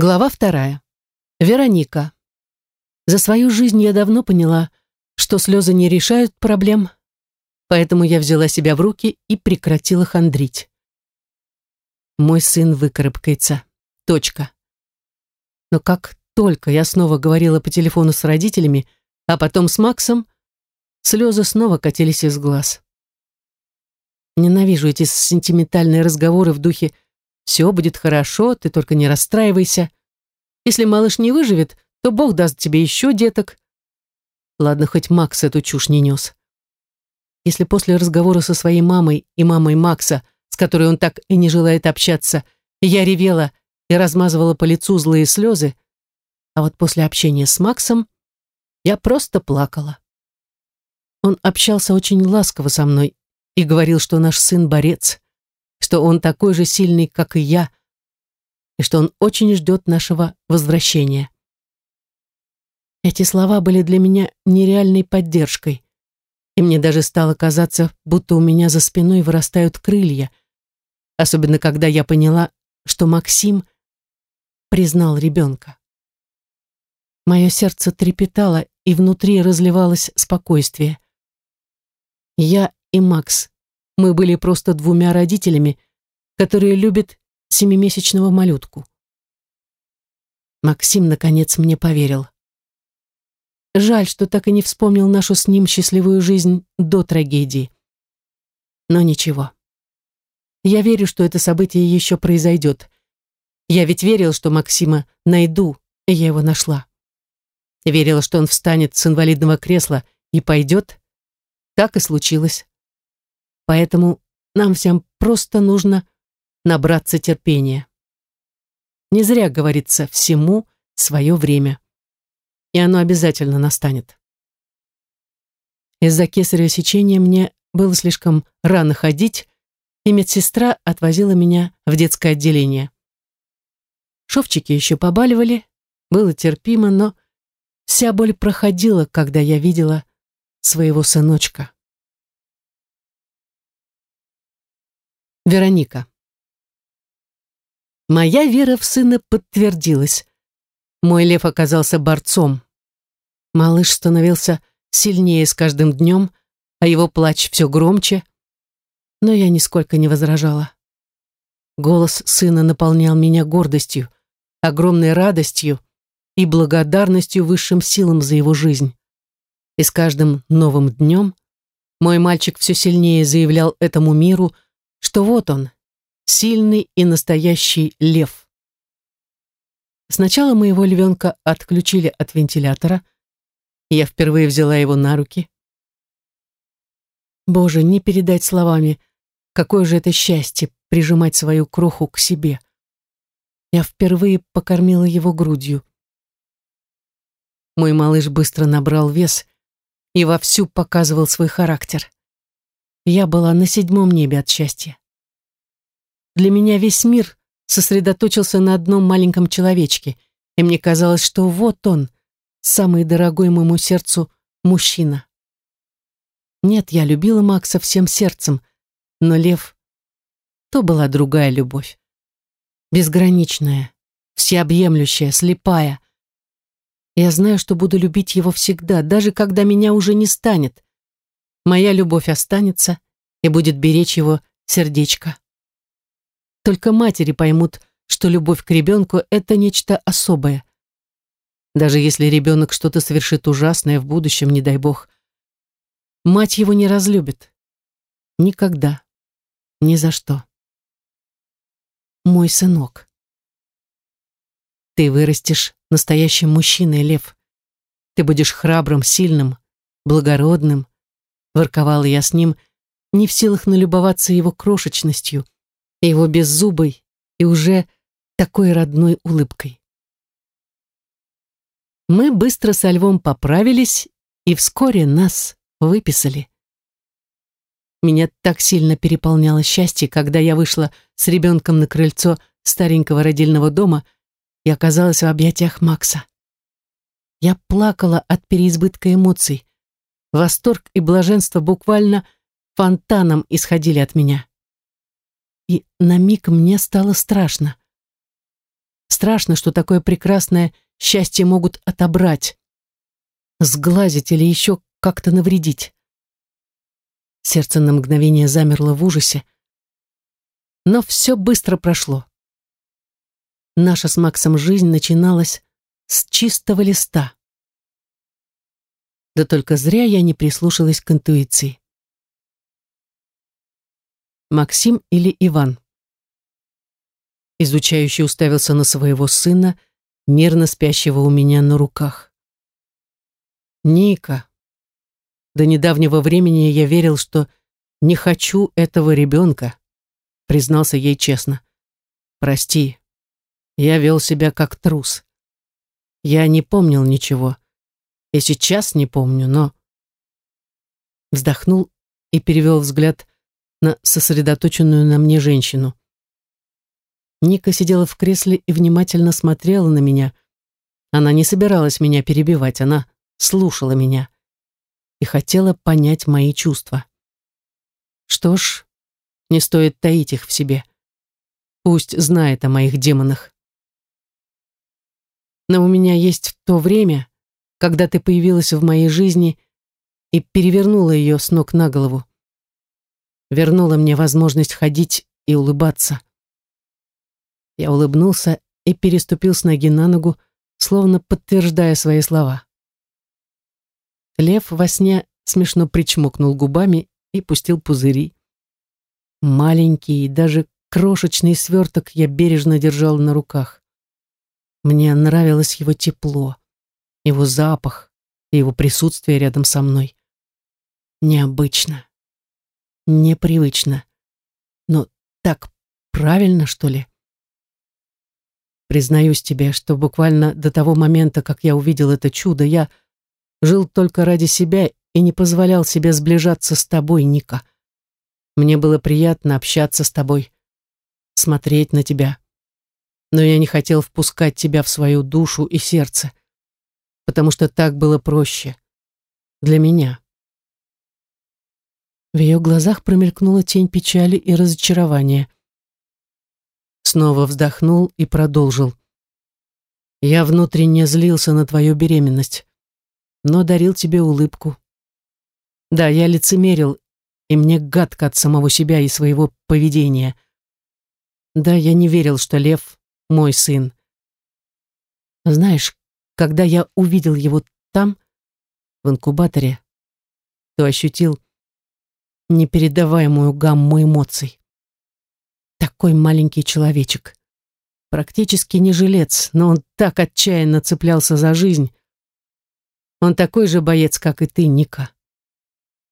Глава вторая. Вероника. За свою жизнь я давно поняла, что слезы не решают проблем, поэтому я взяла себя в руки и прекратила хандрить. Мой сын выкарабкается. Точка. Но как только я снова говорила по телефону с родителями, а потом с Максом, слезы снова катились из глаз. Ненавижу эти сентиментальные разговоры в духе все будет хорошо, ты только не расстраивайся. Если малыш не выживет, то Бог даст тебе еще деток. Ладно, хоть Макс эту чушь не нес. Если после разговора со своей мамой и мамой Макса, с которой он так и не желает общаться, я ревела и размазывала по лицу злые слезы, а вот после общения с Максом я просто плакала. Он общался очень ласково со мной и говорил, что наш сын борец, что он такой же сильный, как и я, и что он очень ждет нашего возвращения. Эти слова были для меня нереальной поддержкой, и мне даже стало казаться, будто у меня за спиной вырастают крылья, особенно когда я поняла, что Максим признал ребенка. Мое сердце трепетало, и внутри разливалось спокойствие. Я и Макс мы были просто двумя родителями, которые любят семимесячного малютку. Максим, наконец, мне поверил. Жаль, что так и не вспомнил нашу с ним счастливую жизнь до трагедии. Но ничего. Я верю, что это событие еще произойдет. Я ведь верил, что Максима найду, и я его нашла. Верила, что он встанет с инвалидного кресла и пойдет. Так и случилось. Поэтому нам всем просто нужно набраться терпения. Не зря говорится «всему свое время». И оно обязательно настанет. Из-за кесарево сечения мне было слишком рано ходить, и медсестра отвозила меня в детское отделение. Шовчики еще побаливали, было терпимо, но вся боль проходила, когда я видела своего сыночка. Вероника. Моя вера в сына подтвердилась. Мой лев оказался борцом. Малыш становился сильнее с каждым днем, а его плач все громче. Но я нисколько не возражала. Голос сына наполнял меня гордостью, огромной радостью и благодарностью высшим силам за его жизнь. И с каждым новым днем мой мальчик все сильнее заявлял этому миру, что вот он, сильный и настоящий лев. Сначала моего львенка отключили от вентилятора, я впервые взяла его на руки. Боже, не передать словами, какое же это счастье прижимать свою кроху к себе. Я впервые покормила его грудью. Мой малыш быстро набрал вес и вовсю показывал свой характер. Я была на седьмом небе от счастья. Для меня весь мир сосредоточился на одном маленьком человечке, и мне казалось, что вот он, самый дорогой моему сердцу мужчина. Нет, я любила Макса всем сердцем, но Лев — то была другая любовь. Безграничная, всеобъемлющая, слепая. Я знаю, что буду любить его всегда, даже когда меня уже не станет, моя любовь останется и будет беречь его сердечко. Только матери поймут, что любовь к ребенку – это нечто особое. Даже если ребенок что-то совершит ужасное в будущем, не дай бог, мать его не разлюбит. Никогда. Ни за что. Мой сынок. Ты вырастешь настоящим мужчиной, Лев. Ты будешь храбрым, сильным, благородным, Ворковала я с ним, не в силах налюбоваться его крошечностью, его беззубой и уже такой родной улыбкой. Мы быстро со львом поправились, и вскоре нас выписали. Меня так сильно переполняло счастье, когда я вышла с ребенком на крыльцо старенького родильного дома и оказалась в объятиях Макса. Я плакала от переизбытка эмоций. Восторг и блаженство буквально фонтаном исходили от меня. И на миг мне стало страшно. Страшно, что такое прекрасное счастье могут отобрать, сглазить или еще как-то навредить. Сердце на мгновение замерло в ужасе, но все быстро прошло. Наша с Максом жизнь начиналась с чистого листа. Да только зря я не прислушалась к интуиции. Максим или Иван? Изучающий уставился на своего сына, мирно спящего у меня на руках. Ника. До недавнего времени я верил, что не хочу этого ребенка, признался ей честно. Прости, я вел себя как трус. Я не помнил ничего. И сейчас не помню, но... Вздохнул и перевел взгляд на сосредоточенную на мне женщину. Ника сидела в кресле и внимательно смотрела на меня. Она не собиралась меня перебивать, она слушала меня и хотела понять мои чувства. Что ж, не стоит таить их в себе. Пусть знает о моих демонах. Но у меня есть то время, когда ты появилась в моей жизни и перевернула ее с ног на голову. Вернула мне возможность ходить и улыбаться. Я улыбнулся и переступил с ноги на ногу, словно подтверждая свои слова. Лев во сне смешно причмокнул губами и пустил пузыри. Маленький, даже крошечный сверток я бережно держал на руках. Мне нравилось его тепло, его запах и его присутствие рядом со мной. Необычно, непривычно, но так правильно, что ли? Признаюсь тебе, что буквально до того момента, как я увидел это чудо, я жил только ради себя и не позволял себе сближаться с тобой, Ника. Мне было приятно общаться с тобой, смотреть на тебя. Но я не хотел впускать тебя в свою душу и сердце, потому что так было проще. Для меня. В ее глазах промелькнула тень печали и разочарования. Снова вздохнул и продолжил. Я внутренне злился на твою беременность но дарил тебе улыбку. Да, я лицемерил, и мне гадко от самого себя и своего поведения. Да, я не верил, что Лев — мой сын. Знаешь, когда я увидел его там, в инкубаторе, то ощутил непередаваемую гамму эмоций. Такой маленький человечек. Практически не жилец, но он так отчаянно цеплялся за жизнь, он такой же боец, как и ты, Ника.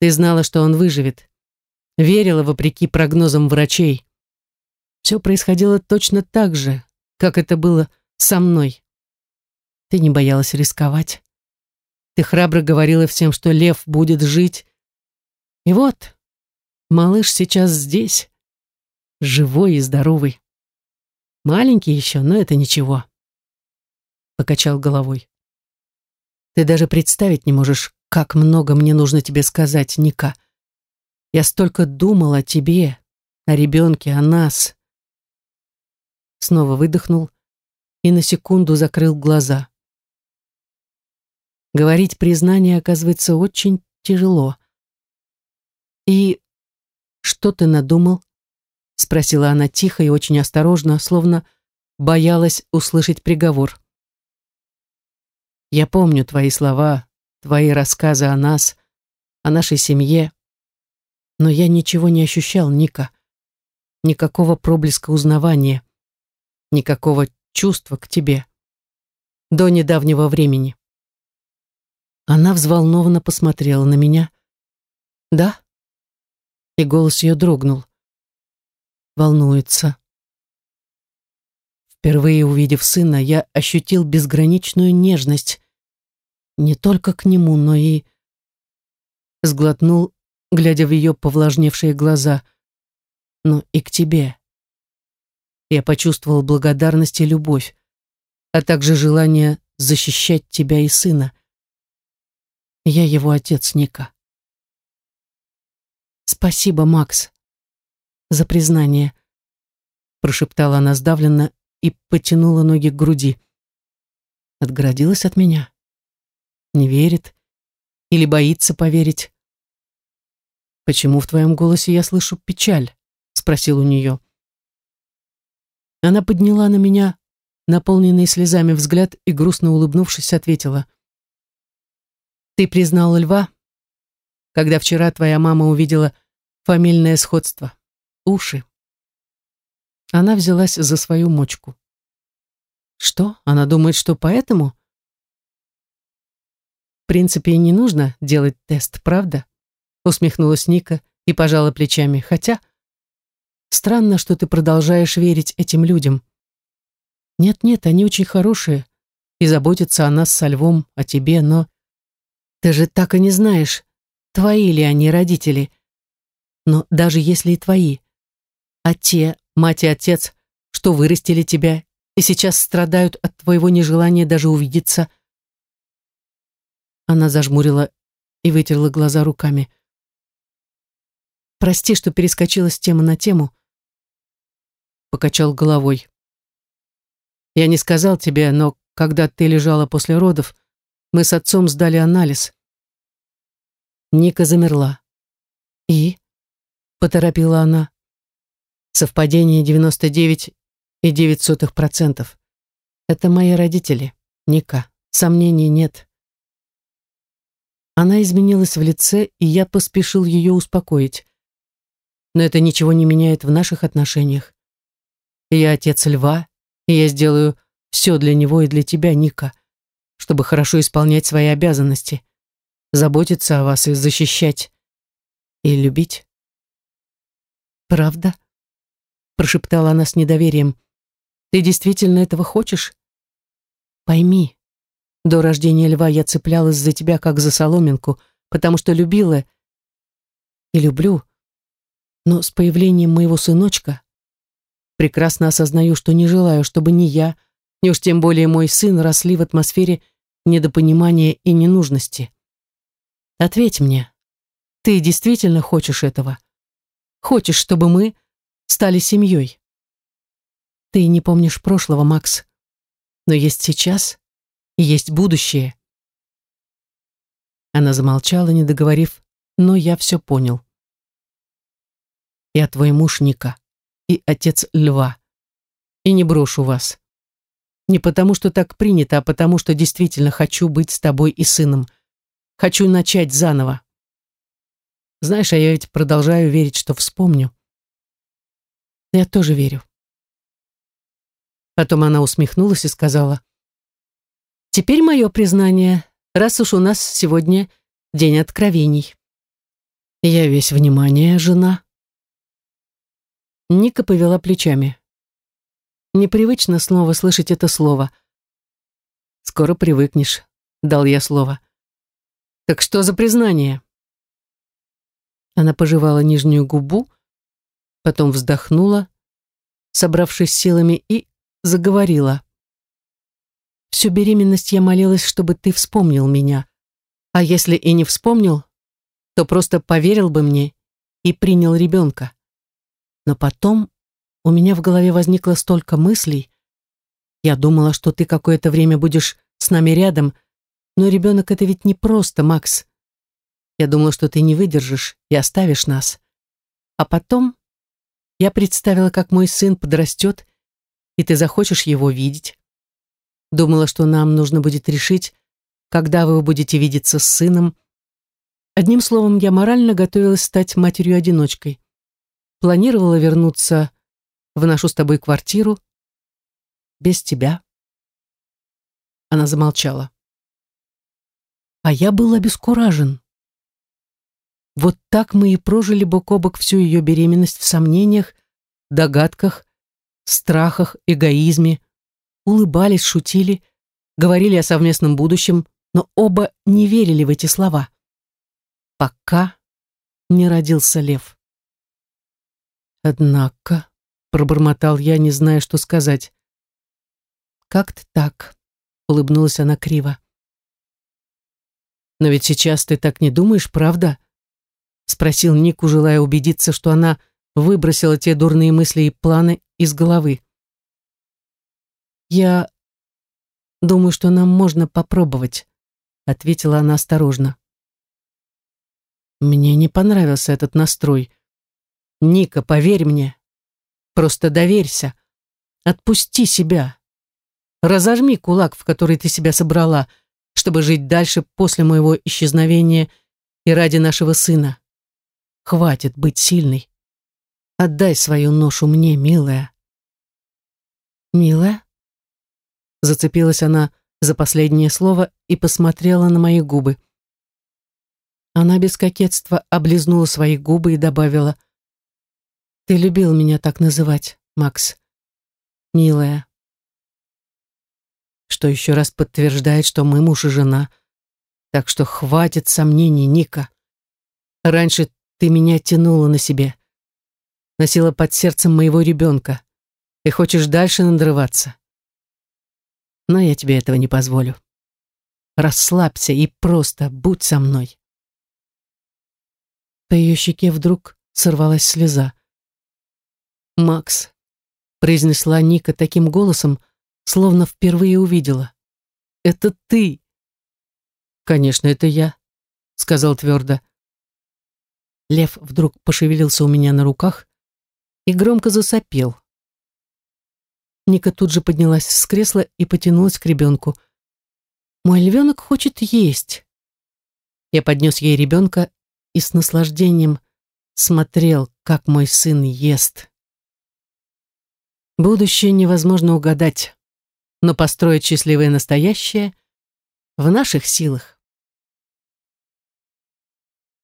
Ты знала, что он выживет. Верила вопреки прогнозам врачей. Все происходило точно так же, как это было со мной. Ты не боялась рисковать. Ты храбро говорила всем, что лев будет жить. И вот, малыш сейчас здесь, живой и здоровый. Маленький еще, но это ничего. Покачал головой. Ты даже представить не можешь, как много мне нужно тебе сказать, Ника. Я столько думал о тебе, о ребенке, о нас. Снова выдохнул и на секунду закрыл глаза. Говорить признание оказывается очень тяжело. «И что ты надумал?» — спросила она тихо и очень осторожно, словно боялась услышать приговор. Я помню твои слова, твои рассказы о нас, о нашей семье. Но я ничего не ощущал, Ника. Никакого проблеска узнавания, никакого чувства к тебе. До недавнего времени. Она взволнованно посмотрела на меня. «Да?» И голос ее дрогнул. Волнуется. Впервые увидев сына, я ощутил безграничную нежность. Не только к нему, но и... Сглотнул, глядя в ее повлажневшие глаза. Но и к тебе. Я почувствовал благодарность и любовь, а также желание защищать тебя и сына. Я его отец Ника. Спасибо, Макс, за признание, прошептала она сдавленно и потянула ноги к груди. Отгородилась от меня. Не верит или боится поверить. «Почему в твоем голосе я слышу печаль?» — спросил у нее. Она подняла на меня наполненный слезами взгляд и, грустно улыбнувшись, ответила. «Ты признал льва, когда вчера твоя мама увидела фамильное сходство. Уши». Она взялась за свою мочку. «Что? Она думает, что поэтому?» «В принципе, не нужно делать тест, правда?» Усмехнулась Ника и пожала плечами. «Хотя...» Странно, что ты продолжаешь верить этим людям. Нет-нет, они очень хорошие и заботятся о нас со львом, о тебе, но... Ты же так и не знаешь, твои ли они родители. Но даже если и твои, а те, мать и отец, что вырастили тебя и сейчас страдают от твоего нежелания даже увидеться. Она зажмурила и вытерла глаза руками. Прости, что перескочила с темы на тему, покачал головой. Я не сказал тебе, но когда ты лежала после родов, мы с отцом сдали анализ. Ника замерла. И? Поторопила она. Совпадение 99,9%. Это мои родители, Ника. Сомнений нет. Она изменилась в лице, и я поспешил ее успокоить. Но это ничего не меняет в наших отношениях. Я отец льва, и я сделаю все для него и для тебя, Ника, чтобы хорошо исполнять свои обязанности, заботиться о вас и защищать, и любить. «Правда?» — прошептала она с недоверием. «Ты действительно этого хочешь? Пойми, до рождения льва я цеплялась за тебя, как за соломинку, потому что любила и люблю, но с появлением моего сыночка Прекрасно осознаю, что не желаю, чтобы ни я, ни уж тем более мой сын росли в атмосфере недопонимания и ненужности. Ответь мне, ты действительно хочешь этого? Хочешь, чтобы мы стали семьей? Ты не помнишь прошлого, Макс, но есть сейчас и есть будущее. Она замолчала, не договорив, но я все понял. Я твой муж, Ника и отец льва. И не брошу вас. Не потому, что так принято, а потому, что действительно хочу быть с тобой и сыном. Хочу начать заново. Знаешь, а я ведь продолжаю верить, что вспомню. Я тоже верю. Потом она усмехнулась и сказала, «Теперь мое признание, раз уж у нас сегодня день откровений». «Я весь внимание, жена», Ника повела плечами. Непривычно снова слышать это слово. «Скоро привыкнешь», — дал я слово. «Так что за признание?» Она пожевала нижнюю губу, потом вздохнула, собравшись силами, и заговорила. «Всю беременность я молилась, чтобы ты вспомнил меня. А если и не вспомнил, то просто поверил бы мне и принял ребенка. Но потом у меня в голове возникло столько мыслей. Я думала, что ты какое-то время будешь с нами рядом, но ребенок это ведь не просто, Макс. Я думала, что ты не выдержишь и оставишь нас. А потом я представила, как мой сын подрастет, и ты захочешь его видеть. Думала, что нам нужно будет решить, когда вы будете видеться с сыном. Одним словом, я морально готовилась стать матерью-одиночкой планировала вернуться в нашу с тобой квартиру без тебя. Она замолчала. А я был обескуражен. Вот так мы и прожили бок о бок всю ее беременность в сомнениях, догадках, страхах, эгоизме, улыбались, шутили, говорили о совместном будущем, но оба не верили в эти слова. Пока не родился лев. Однако, пробормотал я, не зная, что сказать. Как-то так, улыбнулась она криво. Но ведь сейчас ты так не думаешь, правда? Спросил Нику, желая убедиться, что она выбросила те дурные мысли и планы из головы. Я думаю, что нам можно попробовать, ответила она осторожно. Мне не понравился этот настрой. Ника, поверь мне. Просто доверься. Отпусти себя. Разожми кулак, в который ты себя собрала, чтобы жить дальше после моего исчезновения и ради нашего сына. Хватит быть сильной. Отдай свою ношу мне, милая. Милая? Зацепилась она за последнее слово и посмотрела на мои губы. Она без кокетства облизнула свои губы и добавила, «Ты любил меня так называть, Макс. Милая». Что еще раз подтверждает, что мы муж и жена. Так что хватит сомнений, Ника. Раньше ты меня тянула на себе, носила под сердцем моего ребенка. Ты хочешь дальше надрываться. Но я тебе этого не позволю. Расслабься и просто будь со мной. По ее щеке вдруг сорвалась слеза. «Макс», — произнесла Ника таким голосом, словно впервые увидела. «Это ты!» «Конечно, это я», — сказал твердо. Лев вдруг пошевелился у меня на руках и громко засопел. Ника тут же поднялась с кресла и потянулась к ребенку. «Мой львенок хочет есть». Я поднес ей ребенка и с наслаждением смотрел, как мой сын ест. Будущее невозможно угадать, но построить счастливое настоящее в наших силах.